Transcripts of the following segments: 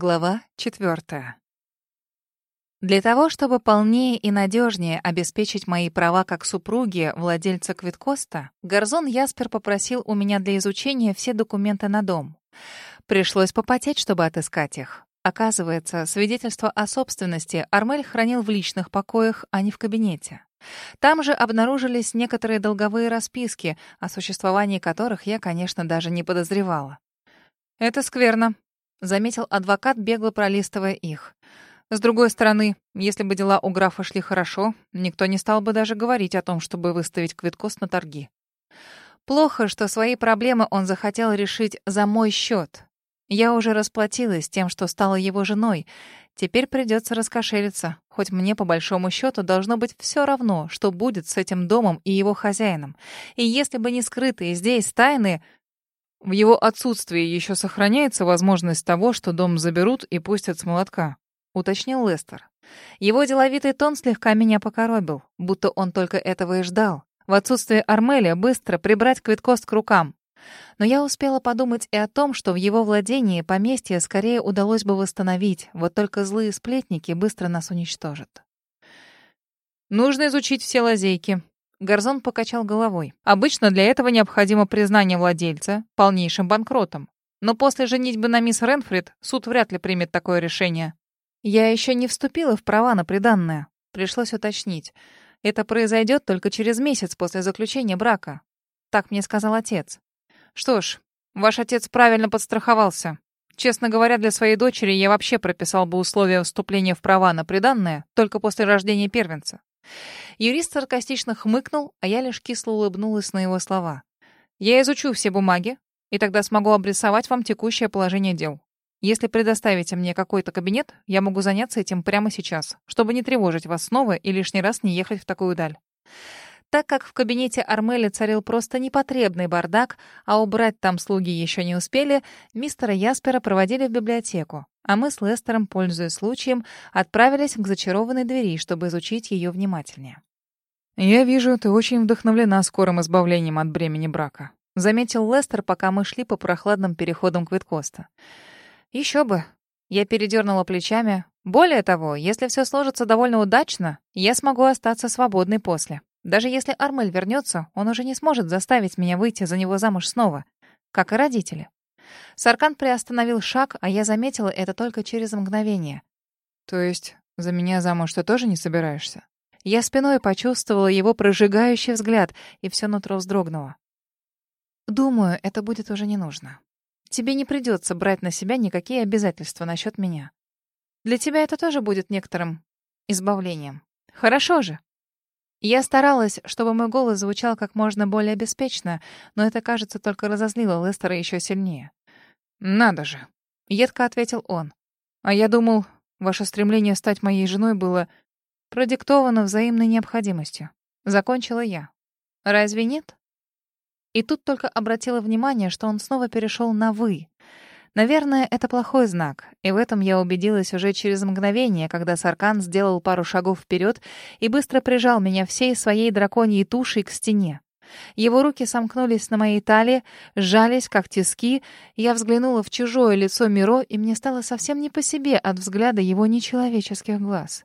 Глава четвертая. Для того, чтобы полнее и надежнее обеспечить мои права как супруги владельца Квиткоста, Горзон Яспер попросил у меня для изучения все документы на дом. Пришлось попотеть, чтобы отыскать их. Оказывается, свидетельство о собственности Армель хранил в личных покоях, а не в кабинете. Там же обнаружились некоторые долговые расписки, о существовании которых я, конечно, даже не подозревала. «Это скверно», — заметил адвокат, бегло пролистывая их. «С другой стороны, если бы дела у графа шли хорошо, никто не стал бы даже говорить о том, чтобы выставить Квиткос на торги. Плохо, что свои проблемы он захотел решить за мой счет. Я уже расплатилась тем, что стала его женой. Теперь придется раскошелиться, хоть мне по большому счету должно быть все равно, что будет с этим домом и его хозяином. И если бы не скрытые здесь тайны, в его отсутствии еще сохраняется возможность того, что дом заберут и пустят с молотка, уточнил Лестер. Его деловитый тон слегка меня покоробил, будто он только этого и ждал. В отсутствие Армеля быстро прибрать Квиткост к рукам. Но я успела подумать и о том, что в его владении поместье скорее удалось бы восстановить, вот только злые сплетники быстро нас уничтожат. Нужно изучить все лазейки, Горзон покачал головой. Обычно для этого необходимо признание владельца полнейшим банкротом. Но после женитьбы на мисс Ренфрид суд вряд ли примет такое решение. Я еще не вступила в права на приданное. Пришлось уточнить. Это произойдет только через месяц после заключения брака. Так мне сказал отец. Что ж, ваш отец правильно подстраховался. Честно говоря, для своей дочери я вообще прописал бы условия вступления в права на приданное только после рождения первенца. Юрист саркастично хмыкнул, а я лишь кисло улыбнулась на его слова. «Я изучу все бумаги, и тогда смогу обрисовать вам текущее положение дел. Если предоставите мне какой-то кабинет, я могу заняться этим прямо сейчас, чтобы не тревожить вас снова и лишний раз не ехать в такую даль». Так как в кабинете Армели царил просто непотребный бардак, а убрать там слуги еще не успели, мистера Яспера проводили в библиотеку, а мы с Лестером, пользуясь случаем, отправились к зачарованной двери, чтобы изучить ее внимательнее. «Я вижу, ты очень вдохновлена скорым избавлением от бремени брака», — заметил Лестер, пока мы шли по прохладным переходам Квиткоста. «Еще бы». Я передернула плечами. «Более того, если все сложится довольно удачно, я смогу остаться свободной после». Даже если Армель вернется, он уже не сможет заставить меня выйти за него замуж снова, как и родители. Саркан приостановил шаг, а я заметила это только через мгновение. То есть за меня замуж ты тоже не собираешься? Я спиной почувствовала его прожигающий взгляд, и все нутро вздрогнуло. Думаю, это будет уже не нужно. Тебе не придется брать на себя никакие обязательства насчет меня. Для тебя это тоже будет некоторым избавлением. Хорошо же. Я старалась, чтобы мой голос звучал как можно более беспечно, но это, кажется, только разозлило Лестера еще сильнее. «Надо же!» — едко ответил он. «А я думал, ваше стремление стать моей женой было продиктовано взаимной необходимостью. Закончила я. Разве нет?» И тут только обратила внимание, что он снова перешел на «вы». Наверное, это плохой знак, и в этом я убедилась уже через мгновение, когда Саркан сделал пару шагов вперед и быстро прижал меня всей своей драконьей тушей к стене. Его руки сомкнулись на моей талии, сжались, как тиски. Я взглянула в чужое лицо Миро, и мне стало совсем не по себе от взгляда его нечеловеческих глаз.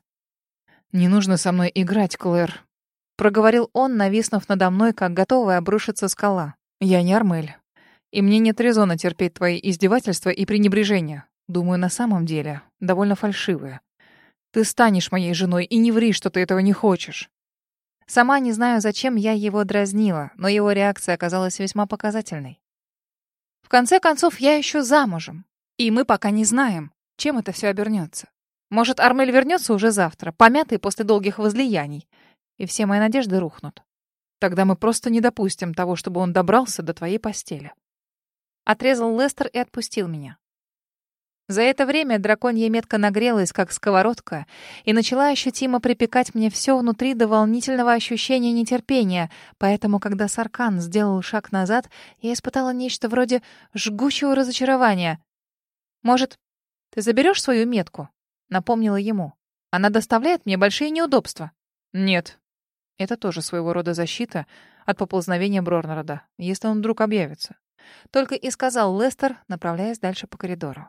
«Не нужно со мной играть, Клэр», — проговорил он, нависнув надо мной, как готовая обрушиться скала. «Я не Армель. И мне нет резона терпеть твои издевательства и пренебрежения. Думаю, на самом деле, довольно фальшивые. Ты станешь моей женой, и не ври, что ты этого не хочешь. Сама не знаю, зачем я его дразнила, но его реакция оказалась весьма показательной. В конце концов, я еще замужем. И мы пока не знаем, чем это все обернется. Может, Армель вернется уже завтра, помятый после долгих возлияний, и все мои надежды рухнут. Тогда мы просто не допустим того, чтобы он добрался до твоей постели. Отрезал Лестер и отпустил меня. За это время драконья метка нагрелась, как сковородка, и начала ощутимо припекать мне все внутри до волнительного ощущения нетерпения, поэтому, когда Саркан сделал шаг назад, я испытала нечто вроде жгучего разочарования. «Может, ты заберешь свою метку?» — напомнила ему. «Она доставляет мне большие неудобства». «Нет». Это тоже своего рода защита от поползновения Брорнорода, если он вдруг объявится. Только и сказал Лестер, направляясь дальше по коридору.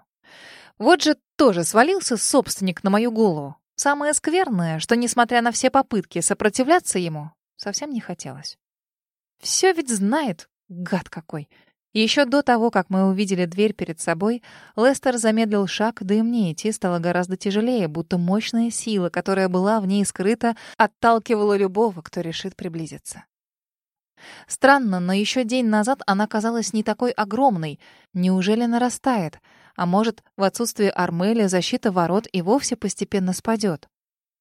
Вот же тоже свалился собственник на мою голову. Самое скверное, что, несмотря на все попытки сопротивляться ему, совсем не хотелось. Все ведь знает, гад какой. Еще до того, как мы увидели дверь перед собой, Лестер замедлил шаг, да и мне идти стало гораздо тяжелее, будто мощная сила, которая была в ней скрыта, отталкивала любого, кто решит приблизиться. Странно, но еще день назад она казалась не такой огромной. Неужели нарастает? А может, в отсутствие Армеля защита ворот и вовсе постепенно спадет?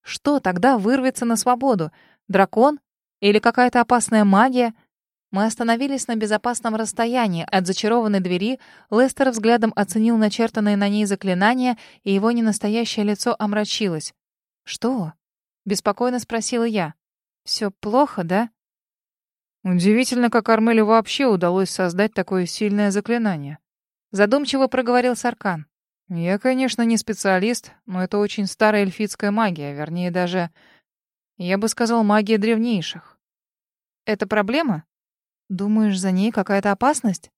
Что тогда вырвется на свободу? Дракон? Или какая-то опасная магия? Мы остановились на безопасном расстоянии от зачарованной двери. Лестер взглядом оценил начертанное на ней заклинание, и его ненастоящее лицо омрачилось. «Что?» — беспокойно спросила я. «Все плохо, да?» Удивительно, как Армелю вообще удалось создать такое сильное заклинание. Задумчиво проговорил Саркан. Я, конечно, не специалист, но это очень старая эльфитская магия, вернее, даже, я бы сказал, магия древнейших. Это проблема? Думаешь, за ней какая-то опасность?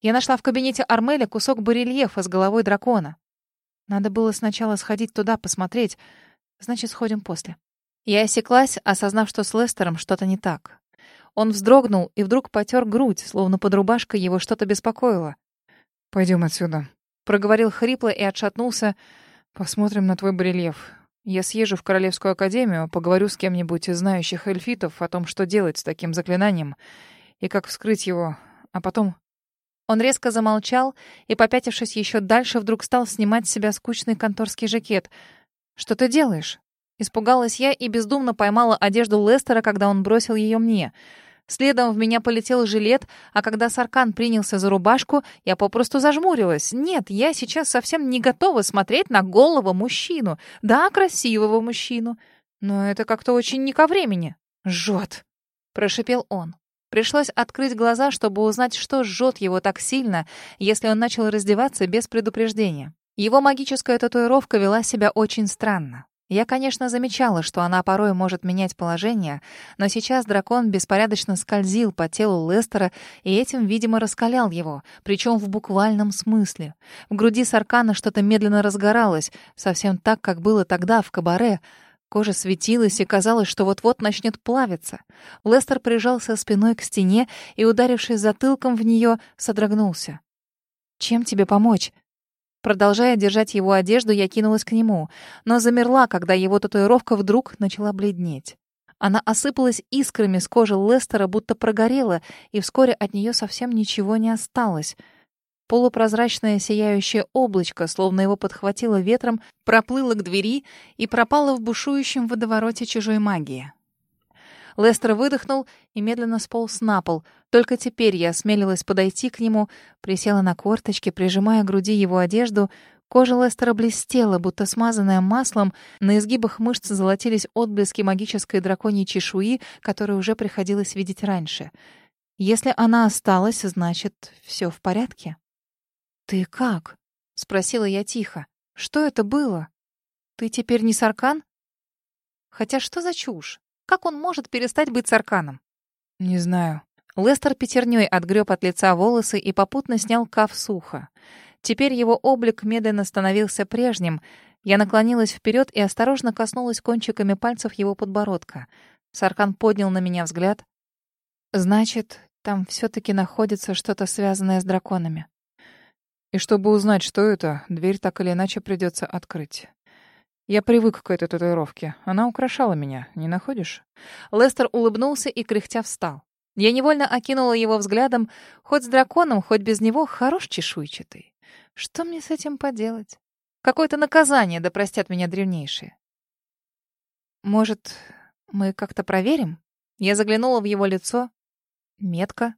Я нашла в кабинете Армеля кусок барельефа с головой дракона. Надо было сначала сходить туда, посмотреть. Значит, сходим после. Я осеклась, осознав, что с Лестером что-то не так. Он вздрогнул и вдруг потер грудь, словно под рубашкой его что-то беспокоило. «Пойдем отсюда», — проговорил хрипло и отшатнулся. «Посмотрим на твой барельеф. Я съезжу в Королевскую академию, поговорю с кем-нибудь из знающих эльфитов о том, что делать с таким заклинанием и как вскрыть его, а потом... Он резко замолчал и, попятившись еще дальше, вдруг стал снимать с себя скучный конторский жакет. «Что ты делаешь?» Испугалась я и бездумно поймала одежду Лестера, когда он бросил ее мне. Следом в меня полетел жилет, а когда Саркан принялся за рубашку, я попросту зажмурилась. Нет, я сейчас совсем не готова смотреть на голого мужчину. Да, красивого мужчину. Но это как-то очень не ко времени. «Жжет», — прошипел он. Пришлось открыть глаза, чтобы узнать, что жжет его так сильно, если он начал раздеваться без предупреждения. Его магическая татуировка вела себя очень странно. Я, конечно, замечала, что она порой может менять положение, но сейчас дракон беспорядочно скользил по телу Лестера и этим, видимо, раскалял его, причем в буквальном смысле. В груди Саркана что-то медленно разгоралось, совсем так, как было тогда в кабаре — Кожа светилась, и казалось, что вот-вот начнет плавиться. Лестер прижался спиной к стене и, ударившись затылком в нее, содрогнулся. «Чем тебе помочь?» Продолжая держать его одежду, я кинулась к нему, но замерла, когда его татуировка вдруг начала бледнеть. Она осыпалась искрами с кожи Лестера, будто прогорела, и вскоре от нее совсем ничего не осталось — Полупрозрачное сияющее облачко, словно его подхватило ветром, проплыло к двери и пропало в бушующем водовороте чужой магии. Лестер выдохнул и медленно сполз на пол. Только теперь я осмелилась подойти к нему, присела на корточки, прижимая к груди его одежду. Кожа Лестера блестела, будто смазанная маслом. На изгибах мышц золотились отблески магической драконьей чешуи, которую уже приходилось видеть раньше. Если она осталась, значит, все в порядке. «Ты как?» — спросила я тихо. «Что это было? Ты теперь не Саркан?» Хотя что за чушь? Как он может перестать быть Сарканом? «Не знаю». Лестер пятерней отгреб от лица волосы и попутно снял каф сухо. Теперь его облик медленно становился прежним. Я наклонилась вперед и осторожно коснулась кончиками пальцев его подбородка. Саркан поднял на меня взгляд. «Значит, там все-таки находится что-то связанное с драконами». И чтобы узнать, что это, дверь так или иначе придется открыть. Я привык к этой татуировке. Она украшала меня, не находишь? Лестер улыбнулся и кряхтя встал. Я невольно окинула его взглядом. Хоть с драконом, хоть без него, хорош чешуйчатый. Что мне с этим поделать? Какое-то наказание, да простят меня древнейшие. Может, мы как-то проверим? Я заглянула в его лицо. Метка,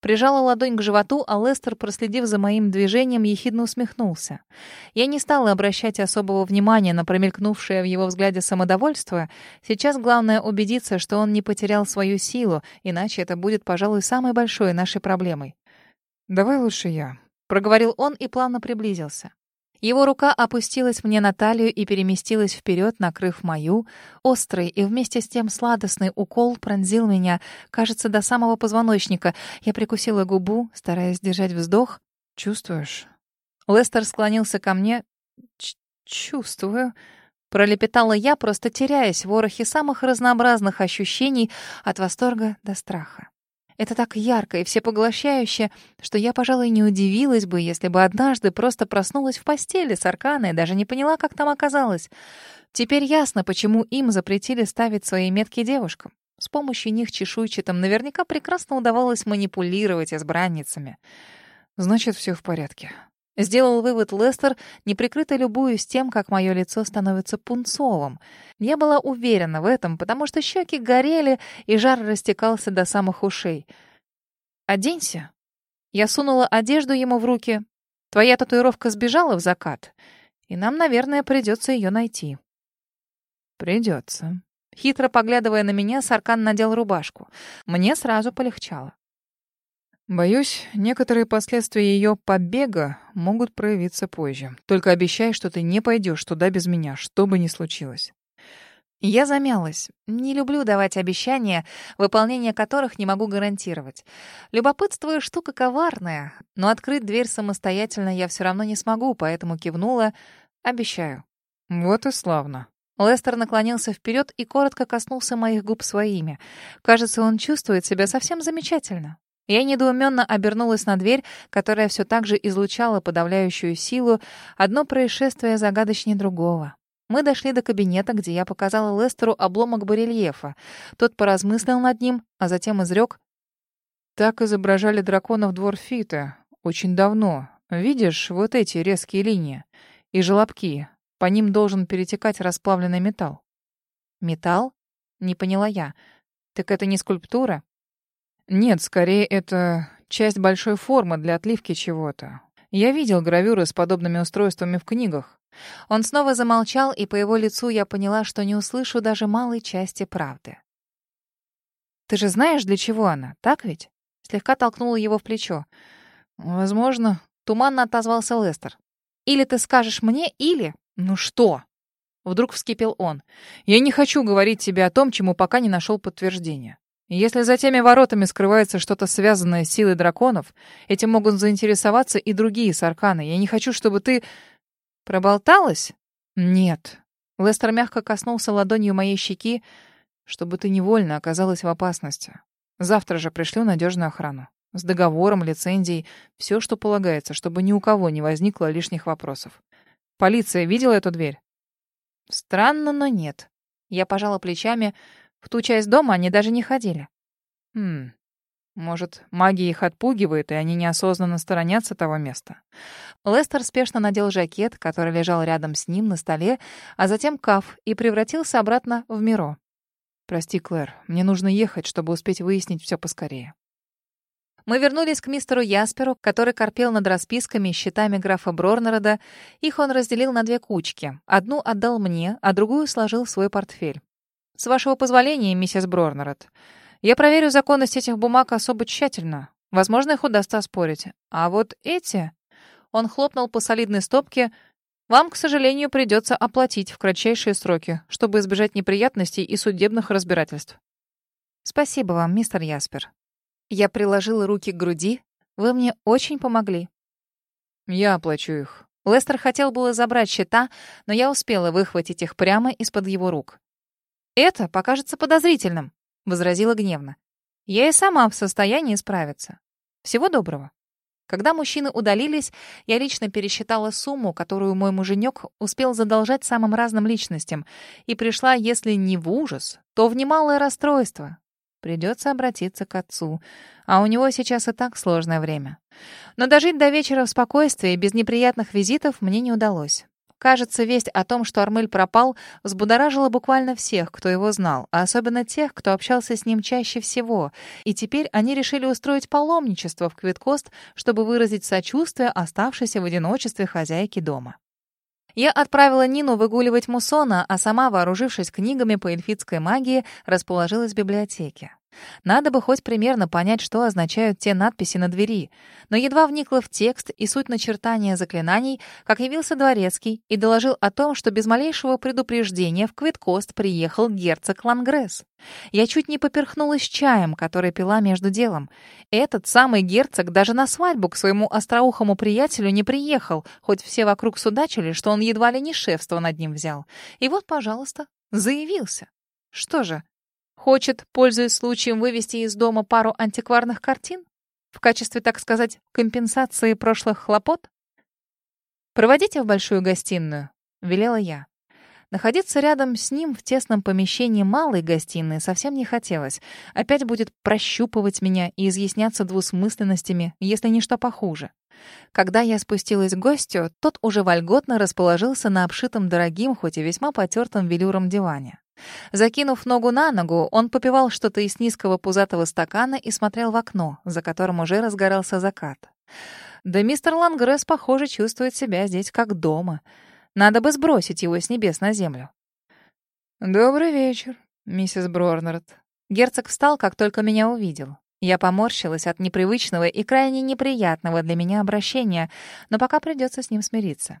Прижала ладонь к животу, а Лестер, проследив за моим движением, ехидно усмехнулся. Я не стала обращать особого внимания на промелькнувшее в его взгляде самодовольство. Сейчас главное убедиться, что он не потерял свою силу, иначе это будет, пожалуй, самой большой нашей проблемой. «Давай лучше я», — проговорил он и плавно приблизился. Его рука опустилась мне на талию и переместилась вперед, накрыв мою. Острый и вместе с тем сладостный укол пронзил меня, кажется, до самого позвоночника. Я прикусила губу, стараясь держать вздох. «Чувствуешь?» Лестер склонился ко мне. «Чувствую», — пролепетала я, просто теряясь в ворохе самых разнообразных ощущений от восторга до страха. Это так ярко и всепоглощающе, что я, пожалуй, не удивилась бы, если бы однажды просто проснулась в постели с Арканой и даже не поняла, как там оказалась. Теперь ясно, почему им запретили ставить свои метки девушкам. С помощью них чешуйчатым наверняка прекрасно удавалось манипулировать избранницами. Значит, все в порядке. Сделал вывод Лестер, неприкрыто любуясь тем, как мое лицо становится пунцовым. Я была уверена в этом, потому что щеки горели, и жар растекался до самых ушей. «Оденься». Я сунула одежду ему в руки. «Твоя татуировка сбежала в закат, и нам, наверное, придется ее найти». «Придется». Хитро поглядывая на меня, Саркан надел рубашку. Мне сразу полегчало. Боюсь, некоторые последствия ее побега могут проявиться позже. Только обещай, что ты не пойдешь туда без меня, что бы ни случилось. Я замялась. Не люблю давать обещания, выполнение которых не могу гарантировать. Любопытство — штука коварная, но открыть дверь самостоятельно я все равно не смогу, поэтому кивнула «Обещаю». Вот и славно. Лестер наклонился вперед и коротко коснулся моих губ своими. Кажется, он чувствует себя совсем замечательно. Я недоуменно обернулась на дверь, которая все так же излучала подавляющую силу, одно происшествие загадочнее другого. Мы дошли до кабинета, где я показала Лестеру обломок барельефа. Тот поразмыслил над ним, а затем изрек. «Так изображали драконов двор Фита. Очень давно. Видишь вот эти резкие линии? И желобки. По ним должен перетекать расплавленный металл». «Металл?» — не поняла я. «Так это не скульптура?» Нет, скорее это часть большой формы для отливки чего-то. Я видел гравюры с подобными устройствами в книгах. Он снова замолчал, и по его лицу я поняла, что не услышу даже малой части правды. «Ты же знаешь, для чего она, так ведь?» Слегка толкнула его в плечо. «Возможно», — туманно отозвался Лестер. «Или ты скажешь мне, или...» «Ну что?» Вдруг вскипел он. «Я не хочу говорить тебе о том, чему пока не нашел подтверждения. Если за теми воротами скрывается что-то связанное с силой драконов, этим могут заинтересоваться и другие сарканы. Я не хочу, чтобы ты... Проболталась? Нет. Лестер мягко коснулся ладонью моей щеки, чтобы ты невольно оказалась в опасности. Завтра же пришлю надежную охрану. С договором, лицензией, все, что полагается, чтобы ни у кого не возникло лишних вопросов. Полиция видела эту дверь? Странно, но нет. Я пожала плечами, в ту часть дома они даже не ходили. Хм. Может, магия их отпугивает, и они неосознанно сторонятся того места. Лестер спешно надел жакет, который лежал рядом с ним на столе, а затем каф и превратился обратно в Миро. «Прости, Клэр, мне нужно ехать, чтобы успеть выяснить все поскорее». Мы вернулись к мистеру Ясперу, который корпел над расписками и счетами графа Брорнерода. Их он разделил на две кучки. Одну отдал мне, а другую сложил в свой портфель. «С вашего позволения, миссис Брорнерет, я проверю законность этих бумаг особо тщательно. Возможно, их удастся оспорить. А вот эти...» Он хлопнул по солидной стопке. «Вам, к сожалению, придется оплатить в кратчайшие сроки, чтобы избежать неприятностей и судебных разбирательств». «Спасибо вам, мистер Яспер». Я приложила руки к груди. «Вы мне очень помогли». «Я оплачу их». Лестер хотел было забрать счета, но я успела выхватить их прямо из-под его рук. «Это покажется подозрительным», — возразила гневно. «Я и сама в состоянии справиться. Всего доброго». Когда мужчины удалились, я лично пересчитала сумму, которую мой муженек успел задолжать самым разным личностям, и пришла, если не в ужас, то в немалое расстройство. Придется обратиться к отцу, а у него сейчас и так сложное время. Но дожить до вечера в спокойствии, без неприятных визитов, мне не удалось. Кажется, весть о том, что Армель пропал, взбудоражила буквально всех, кто его знал, а особенно тех, кто общался с ним чаще всего. И теперь они решили устроить паломничество в Квиткост, чтобы выразить сочувствие оставшейся в одиночестве хозяйки дома. Я отправила Нину выгуливать Мусона, а сама, вооружившись книгами по эльфитской магии, расположилась в библиотеке. Надо бы хоть примерно понять, что означают те надписи на двери. Но едва вникла в текст и суть начертания заклинаний, как явился дворецкий и доложил о том, что без малейшего предупреждения в Квиткост приехал герцог Лангресс. Я чуть не поперхнулась чаем, который пила между делом. Этот самый герцог даже на свадьбу к своему остроухому приятелю не приехал, хоть все вокруг судачили, что он едва ли не шефство над ним взял. И вот, пожалуйста, заявился. Что же, Хочет, пользуясь случаем, вывести из дома пару антикварных картин? В качестве, так сказать, компенсации прошлых хлопот? «Проводите в большую гостиную», — велела я. Находиться рядом с ним в тесном помещении малой гостиной совсем не хотелось. Опять будет прощупывать меня и изъясняться двусмысленностями, если не что похуже. Когда я спустилась к гостю, тот уже вольготно расположился на обшитом дорогим, хоть и весьма потертом велюром диване. Закинув ногу на ногу, он попивал что-то из низкого пузатого стакана и смотрел в окно, за которым уже разгорался закат. Да мистер Лангресс, похоже, чувствует себя здесь как дома. Надо бы сбросить его с небес на землю. «Добрый вечер, миссис Брорнерд». Герцог встал, как только меня увидел. Я поморщилась от непривычного и крайне неприятного для меня обращения, но пока придется с ним смириться.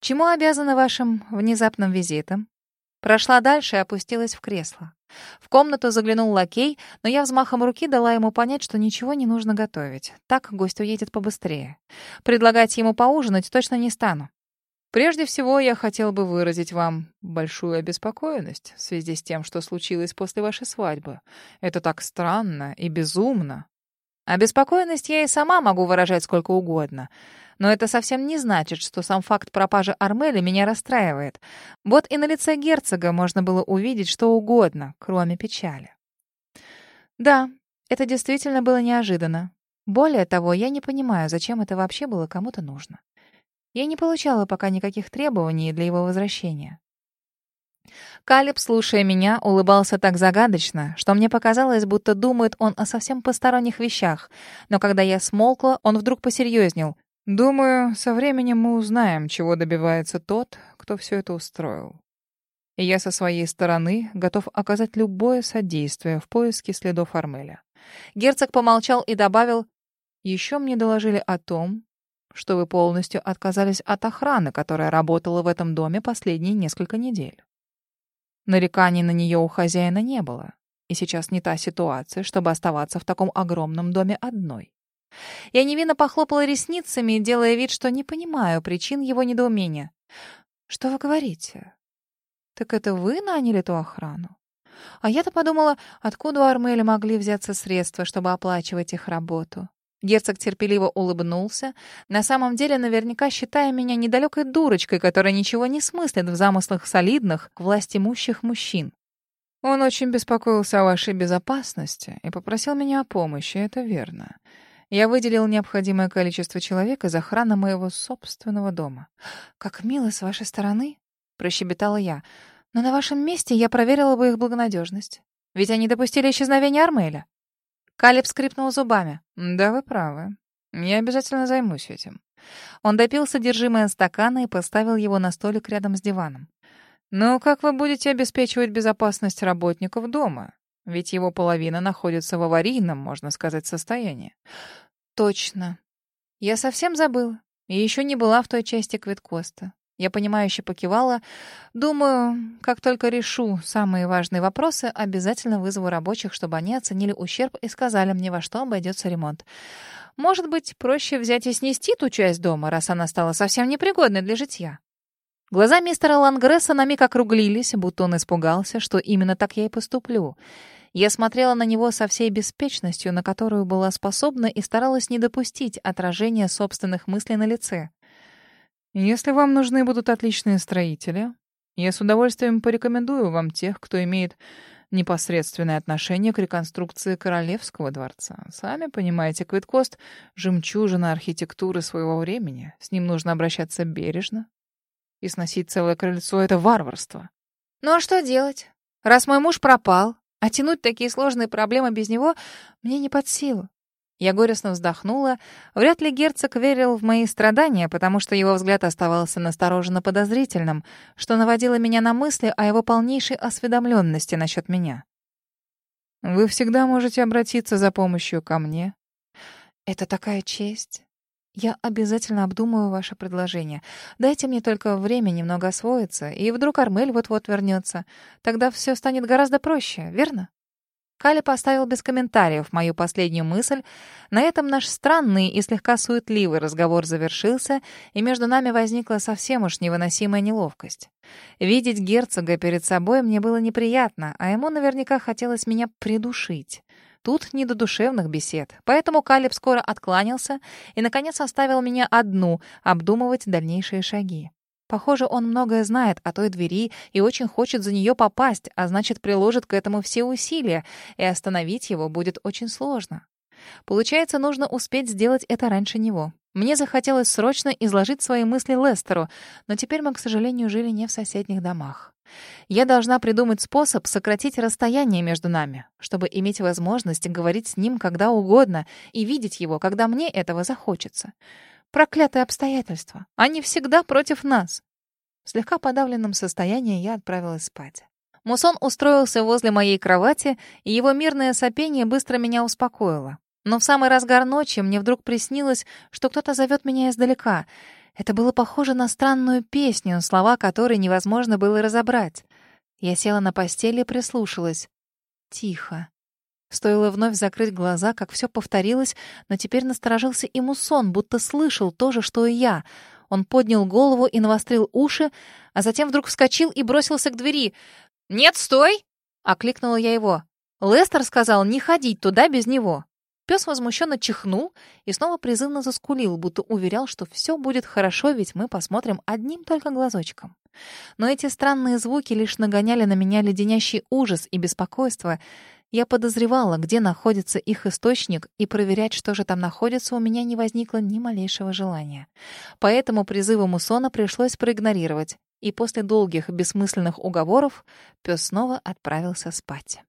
«Чему обязаны вашим внезапным визитом?» Прошла дальше и опустилась в кресло. В комнату заглянул лакей, но я взмахом руки дала ему понять, что ничего не нужно готовить. Так гость уедет побыстрее. Предлагать ему поужинать точно не стану. Прежде всего, я хотел бы выразить вам большую обеспокоенность в связи с тем, что случилось после вашей свадьбы. Это так странно и безумно. Обеспокоенность я и сама могу выражать сколько угодно. Но это совсем не значит, что сам факт пропажи Армели меня расстраивает. Вот и на лице герцога можно было увидеть что угодно, кроме печали. Да, это действительно было неожиданно. Более того, я не понимаю, зачем это вообще было кому-то нужно. Я не получала пока никаких требований для его возвращения. Калиб, слушая меня, улыбался так загадочно, что мне показалось, будто думает он о совсем посторонних вещах. Но когда я смолкла, он вдруг посерьезнел. «Думаю, со временем мы узнаем, чего добивается тот, кто все это устроил. И я со своей стороны готов оказать любое содействие в поиске следов Армеля». Герцог помолчал и добавил, «Еще мне доложили о том, что вы полностью отказались от охраны, которая работала в этом доме последние несколько недель. Нареканий на нее у хозяина не было. И сейчас не та ситуация, чтобы оставаться в таком огромном доме одной. Я невинно похлопала ресницами, делая вид, что не понимаю причин его недоумения. «Что вы говорите? Так это вы наняли ту охрану?» А я-то подумала, откуда у Армеля могли взяться средства, чтобы оплачивать их работу. Герцог терпеливо улыбнулся, на самом деле наверняка считая меня недалекой дурочкой, которая ничего не смыслит в замыслах солидных, властимущих мужчин. Он очень беспокоился о вашей безопасности и попросил меня о помощи, это верно. Я выделил необходимое количество человек из охраны моего собственного дома. «Как мило с вашей стороны», — прощебетала я. «Но на вашем месте я проверила бы их благонадежность. Ведь они допустили исчезновение Армеля». Калиб скрипнул зубами. «Да, вы правы. Я обязательно займусь этим». Он допил содержимое стакана и поставил его на столик рядом с диваном. «Но как вы будете обеспечивать безопасность работников дома? Ведь его половина находится в аварийном, можно сказать, состоянии». «Точно. Я совсем забыла. И еще не была в той части Квиткоста. Я понимающе покивала. Думаю, как только решу самые важные вопросы, обязательно вызову рабочих, чтобы они оценили ущерб и сказали мне, во что обойдется ремонт. Может быть, проще взять и снести ту часть дома, раз она стала совсем непригодной для житья. Глаза мистера Лангресса на миг округлились, будто он испугался, что именно так я и поступлю. Я смотрела на него со всей беспечностью, на которую была способна, и старалась не допустить отражения собственных мыслей на лице. Если вам нужны будут отличные строители, я с удовольствием порекомендую вам тех, кто имеет непосредственное отношение к реконструкции Королевского дворца. Сами понимаете, Квиткост — жемчужина архитектуры своего времени. С ним нужно обращаться бережно. И сносить целое крыльцо — это варварство. Ну а что делать? Раз мой муж пропал, а тянуть такие сложные проблемы без него мне не под силу. Я горестно вздохнула. Вряд ли герцог верил в мои страдания, потому что его взгляд оставался настороженно подозрительным, что наводило меня на мысли о его полнейшей осведомленности насчет меня. Вы всегда можете обратиться за помощью ко мне. Это такая честь. Я обязательно обдумаю ваше предложение. Дайте мне только время немного освоиться, и вдруг Армель вот-вот вернется. Тогда все станет гораздо проще, верно? Кали поставил без комментариев мою последнюю мысль. На этом наш странный и слегка суетливый разговор завершился, и между нами возникла совсем уж невыносимая неловкость. Видеть герцога перед собой мне было неприятно, а ему наверняка хотелось меня придушить. Тут не до душевных бесед. Поэтому Калиб скоро откланялся и, наконец, оставил меня одну обдумывать дальнейшие шаги. Похоже, он многое знает о той двери и очень хочет за нее попасть, а значит, приложит к этому все усилия, и остановить его будет очень сложно. Получается, нужно успеть сделать это раньше него. Мне захотелось срочно изложить свои мысли Лестеру, но теперь мы, к сожалению, жили не в соседних домах. Я должна придумать способ сократить расстояние между нами, чтобы иметь возможность говорить с ним когда угодно и видеть его, когда мне этого захочется. Проклятые обстоятельства. Они всегда против нас. В слегка подавленном состоянии я отправилась спать. Мусон устроился возле моей кровати, и его мирное сопение быстро меня успокоило. Но в самый разгар ночи мне вдруг приснилось, что кто-то зовет меня издалека — это было похоже на странную песню, слова которой невозможно было разобрать. Я села на постели и прислушалась. Тихо. Стоило вновь закрыть глаза, как все повторилось, но теперь насторожился и Мусон, будто слышал то же, что и я. Он поднял голову и навострил уши, а затем вдруг вскочил и бросился к двери. «Нет, стой!» — окликнула я его. Лестер сказал не ходить туда без него. Пес возмущенно чихнул и снова призывно заскулил, будто уверял, что все будет хорошо, ведь мы посмотрим одним только глазочком. Но эти странные звуки лишь нагоняли на меня леденящий ужас и беспокойство. Я подозревала, где находится их источник, и проверять, что же там находится, у меня не возникло ни малейшего желания. Поэтому призывы Мусона пришлось проигнорировать, и после долгих бессмысленных уговоров пес снова отправился спать.